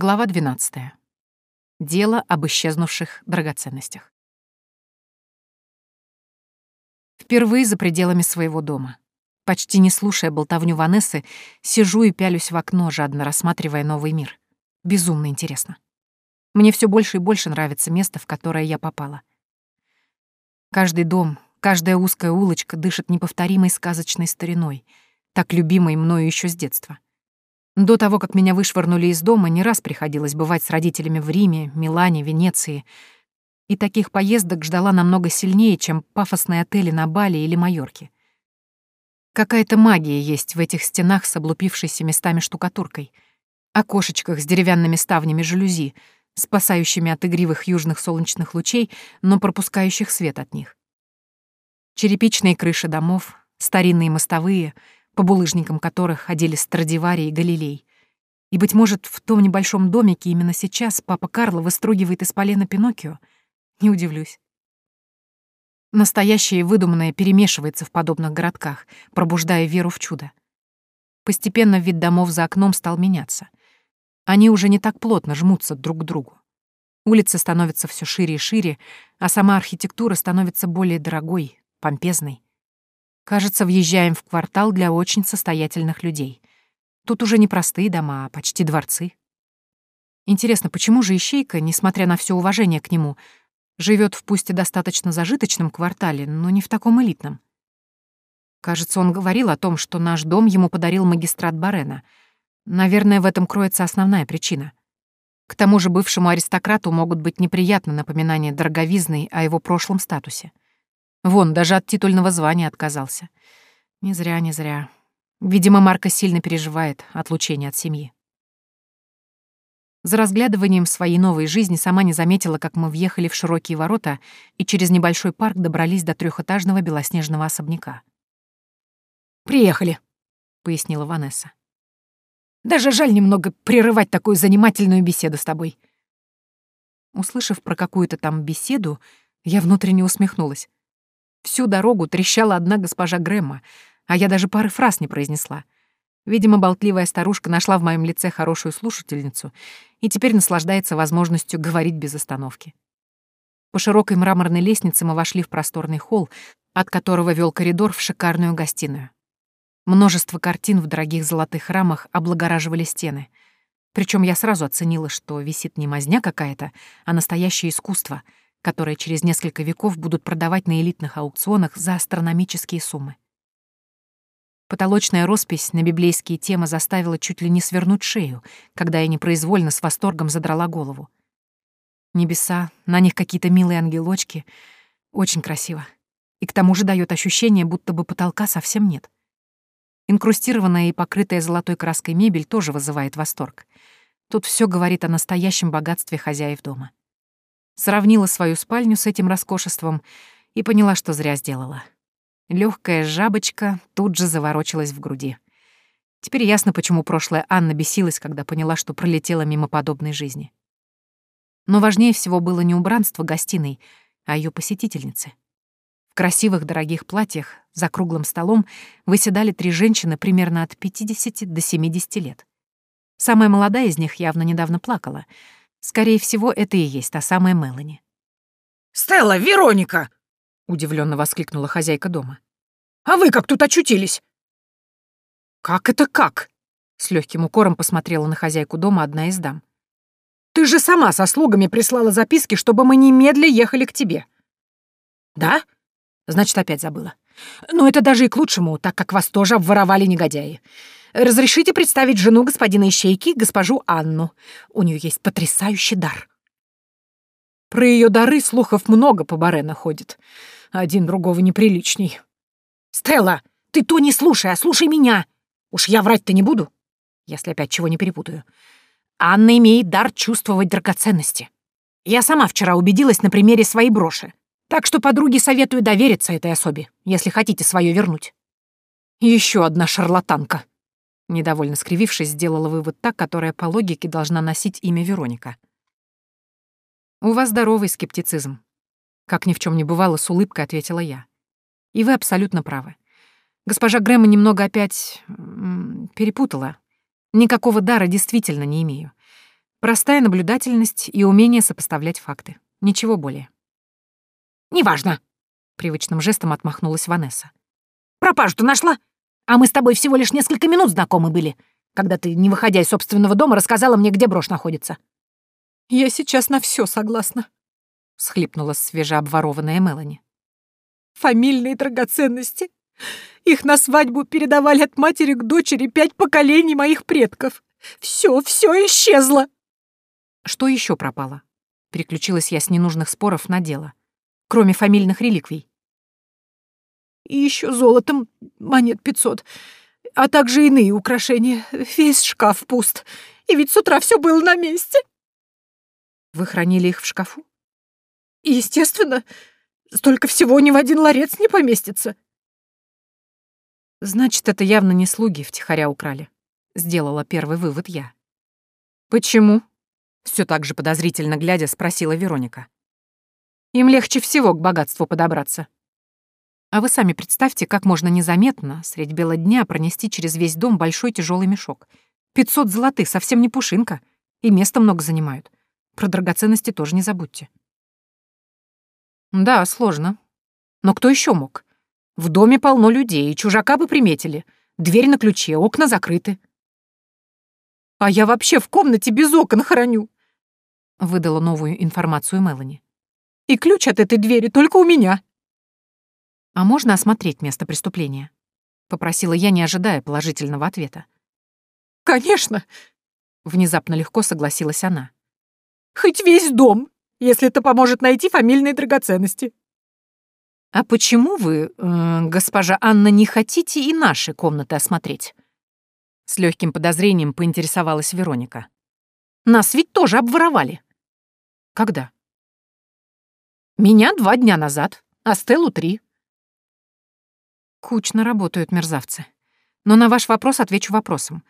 Глава 12. Дело об исчезнувших драгоценностях. Впервые за пределами своего дома. Почти не слушая болтовню Ванессы, сижу и пялюсь в окно, жадно рассматривая новый мир. Безумно интересно. Мне все больше и больше нравится место, в которое я попала. Каждый дом, каждая узкая улочка дышит неповторимой сказочной стариной, так любимой мною еще с детства. До того, как меня вышвырнули из дома, не раз приходилось бывать с родителями в Риме, Милане, Венеции. И таких поездок ждала намного сильнее, чем пафосные отели на Бали или Майорке. Какая-то магия есть в этих стенах с облупившейся местами штукатуркой, окошечках с деревянными ставнями жалюзи, спасающими от игривых южных солнечных лучей, но пропускающих свет от них. Черепичные крыши домов, старинные мостовые — по булыжникам которых ходили Страдивари и Галилей. И, быть может, в том небольшом домике именно сейчас папа Карло выстругивает из полена Пиноккио? Не удивлюсь. Настоящее и выдуманное перемешивается в подобных городках, пробуждая веру в чудо. Постепенно вид домов за окном стал меняться. Они уже не так плотно жмутся друг к другу. Улицы становятся все шире и шире, а сама архитектура становится более дорогой, помпезной. Кажется, въезжаем в квартал для очень состоятельных людей. Тут уже не простые дома, а почти дворцы. Интересно, почему же Ищейка, несмотря на все уважение к нему, живет в пусть и достаточно зажиточном квартале, но не в таком элитном? Кажется, он говорил о том, что наш дом ему подарил магистрат Барена. Наверное, в этом кроется основная причина. К тому же бывшему аристократу могут быть неприятны напоминания дороговизны о его прошлом статусе. Вон, даже от титульного звания отказался. Не зря, не зря. Видимо, Марка сильно переживает отлучение от семьи. За разглядыванием своей новой жизни сама не заметила, как мы въехали в широкие ворота и через небольшой парк добрались до трехэтажного белоснежного особняка. «Приехали», — пояснила Ванесса. «Даже жаль немного прерывать такую занимательную беседу с тобой». Услышав про какую-то там беседу, я внутренне усмехнулась. Всю дорогу трещала одна госпожа Грэмма, а я даже пары фраз не произнесла. Видимо, болтливая старушка нашла в моем лице хорошую слушательницу и теперь наслаждается возможностью говорить без остановки. По широкой мраморной лестнице мы вошли в просторный холл, от которого вел коридор в шикарную гостиную. Множество картин в дорогих золотых рамах облагораживали стены. Причем я сразу оценила, что висит не мазня какая-то, а настоящее искусство — которые через несколько веков будут продавать на элитных аукционах за астрономические суммы. Потолочная роспись на библейские темы заставила чуть ли не свернуть шею, когда я непроизвольно с восторгом задрала голову. Небеса, на них какие-то милые ангелочки. Очень красиво. И к тому же дает ощущение, будто бы потолка совсем нет. Инкрустированная и покрытая золотой краской мебель тоже вызывает восторг. Тут все говорит о настоящем богатстве хозяев дома сравнила свою спальню с этим роскошеством и поняла, что зря сделала. Легкая жабочка тут же заворочилась в груди. Теперь ясно, почему прошлая Анна бесилась, когда поняла, что пролетела мимо подобной жизни. Но важнее всего было не убранство гостиной, а ее посетительницы. В красивых дорогих платьях за круглым столом выседали три женщины примерно от 50 до 70 лет. Самая молодая из них явно недавно плакала — Скорее всего, это и есть та самая Мелани. «Стелла, Вероника!» — удивленно воскликнула хозяйка дома. «А вы как тут очутились?» «Как это как?» — с легким укором посмотрела на хозяйку дома одна из дам. «Ты же сама со слугами прислала записки, чтобы мы немедля ехали к тебе». «Да? Значит, опять забыла. Но это даже и к лучшему, так как вас тоже обворовали негодяи. Разрешите представить жену господина Ищейки, госпожу Анну. У нее есть потрясающий дар. Про ее дары слухов много по Барена ходит. Один другого неприличней. «Стелла, ты то не слушай, а слушай меня. Уж я врать-то не буду, если опять чего не перепутаю. Анна имеет дар чувствовать драгоценности. Я сама вчера убедилась на примере своей броши. Так что подруге советую довериться этой особе, если хотите свое вернуть. Еще одна шарлатанка. Недовольно скривившись, сделала вывод та, которая по логике должна носить имя Вероника. «У вас здоровый скептицизм», — как ни в чем не бывало, с улыбкой ответила я. «И вы абсолютно правы. Госпожа Грэма немного опять... перепутала. Никакого дара действительно не имею. Простая наблюдательность и умение сопоставлять факты. Ничего более. «Неважно», — привычным жестом отмахнулась Ванесса. «Пропажу-то нашла? А мы с тобой всего лишь несколько минут знакомы были, когда ты, не выходя из собственного дома, рассказала мне, где брошь находится». «Я сейчас на все согласна», — всхлипнула свежеобворованная Мелани. «Фамильные драгоценности. Их на свадьбу передавали от матери к дочери пять поколений моих предков. Все, все исчезло!» Что еще пропало? Переключилась я с ненужных споров на дело. Кроме фамильных реликвий. И еще золотом монет пятьсот, а также иные украшения. Весь шкаф пуст. И ведь с утра все было на месте. Вы хранили их в шкафу? Естественно. Столько всего ни в один ларец не поместится. Значит, это явно не слуги втихаря украли. Сделала первый вывод я. Почему? Все так же подозрительно глядя, спросила Вероника. Им легче всего к богатству подобраться. А вы сами представьте, как можно незаметно средь бела дня пронести через весь дом большой тяжелый мешок. Пятьсот золотых, совсем не пушинка. И места много занимают. Про драгоценности тоже не забудьте. Да, сложно. Но кто еще мог? В доме полно людей, чужака бы приметили. Дверь на ключе, окна закрыты. А я вообще в комнате без окон храню выдала новую информацию Мелани. «И ключ от этой двери только у меня». «А можно осмотреть место преступления?» — попросила я, не ожидая положительного ответа. «Конечно!» — внезапно легко согласилась она. «Хоть весь дом, если это поможет найти фамильные драгоценности». «А почему вы, э, госпожа Анна, не хотите и наши комнаты осмотреть?» С легким подозрением поинтересовалась Вероника. «Нас ведь тоже обворовали». Когда? Меня два дня назад, а Стеллу три. Кучно работают мерзавцы. Но на ваш вопрос отвечу вопросом.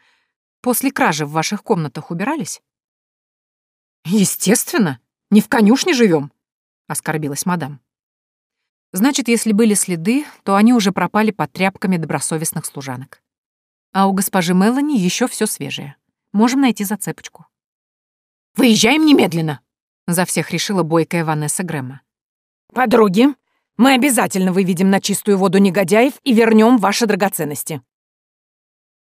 После кражи в ваших комнатах убирались? Естественно. Не в конюшне живем, оскорбилась мадам. Значит, если были следы, то они уже пропали под тряпками добросовестных служанок. А у госпожи Мелани еще все свежее. Можем найти зацепочку. «Выезжаем немедленно!» За всех решила бойкая Ванесса Грэма. «Подруги, мы обязательно выведем на чистую воду негодяев и вернем ваши драгоценности».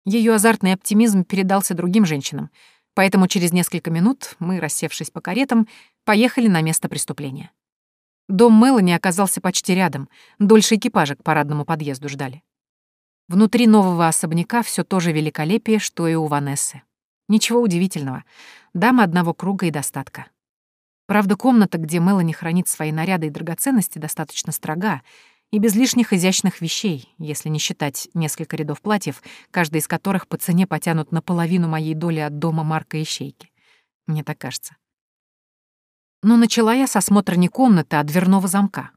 Ее азартный оптимизм передался другим женщинам, поэтому через несколько минут мы, рассевшись по каретам, поехали на место преступления. Дом Мелани оказался почти рядом, дольше экипажа к парадному подъезду ждали. Внутри нового особняка все то же великолепие, что и у Ванессы. Ничего удивительного. Дама одного круга и достатка. Правда, комната, где Мелани хранит свои наряды и драгоценности, достаточно строга и без лишних изящных вещей, если не считать несколько рядов платьев, каждый из которых по цене потянут наполовину моей доли от дома Марка и Щейки. Мне так кажется. Но начала я с осмотра не комнаты, а дверного замка.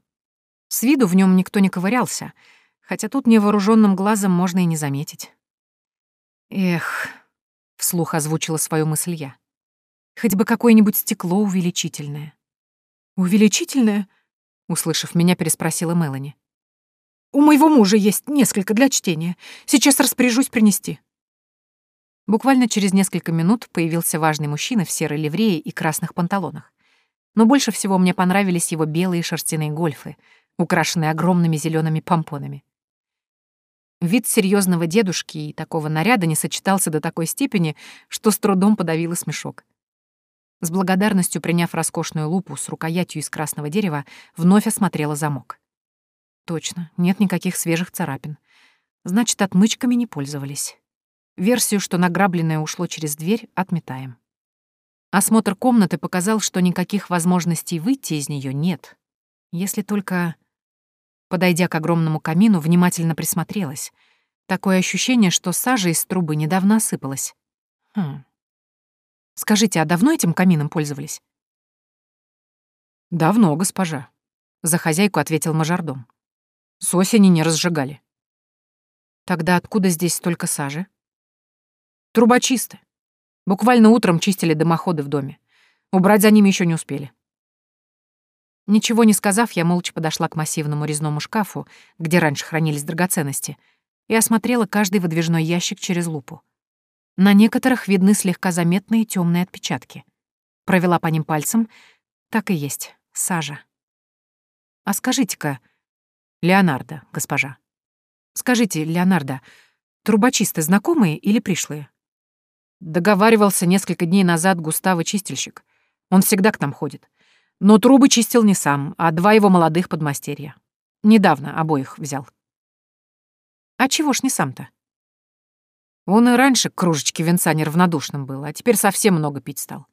С виду в нем никто не ковырялся, хотя тут невооруженным глазом можно и не заметить. «Эх», — вслух озвучила свою мысль я. Хоть бы какое-нибудь стекло увеличительное. «Увеличительное?» — услышав меня, переспросила Мелани. «У моего мужа есть несколько для чтения. Сейчас распоряжусь принести». Буквально через несколько минут появился важный мужчина в серой ливрее и красных панталонах. Но больше всего мне понравились его белые шерстяные гольфы, украшенные огромными зелеными помпонами. Вид серьезного дедушки и такого наряда не сочетался до такой степени, что с трудом подавила смешок. С благодарностью приняв роскошную лупу с рукоятью из красного дерева, вновь осмотрела замок. Точно, нет никаких свежих царапин. Значит, отмычками не пользовались. Версию, что награбленное ушло через дверь, отметаем. Осмотр комнаты показал, что никаких возможностей выйти из нее нет. Если только... Подойдя к огромному камину, внимательно присмотрелась. Такое ощущение, что сажа из трубы недавно осыпалась. Хм, Скажите, а давно этим камином пользовались? Давно, госпожа. За хозяйку ответил мажордом. С осени не разжигали. Тогда откуда здесь столько сажи? Трубочисты. Буквально утром чистили дымоходы в доме. Убрать за ними еще не успели. Ничего не сказав, я молча подошла к массивному резному шкафу, где раньше хранились драгоценности, и осмотрела каждый выдвижной ящик через лупу. На некоторых видны слегка заметные темные отпечатки. Провела по ним пальцем. Так и есть, сажа. А скажите-ка, Леонардо, госпожа. Скажите, Леонардо, трубочисты знакомые или пришлые? Договаривался несколько дней назад Густаво Чистильщик. Он всегда к нам ходит. Но трубы чистил не сам, а два его молодых подмастерья. Недавно обоих взял. А чего ж не сам-то? Он и раньше к кружечке венца неравнодушным был, а теперь совсем много пить стал.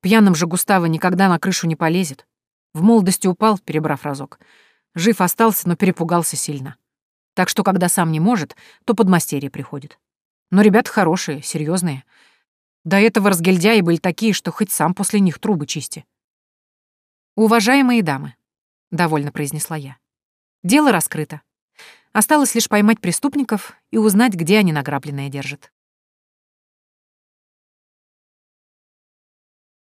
Пьяным же Густаво никогда на крышу не полезет. В молодости упал, перебрав разок. Жив остался, но перепугался сильно. Так что, когда сам не может, то подмастерье приходит. Но ребята хорошие, серьезные. До этого разгильдяи были такие, что хоть сам после них трубы чисти. «Уважаемые дамы», — довольно произнесла я, — «дело раскрыто. Осталось лишь поймать преступников и узнать, где они награбленное держат.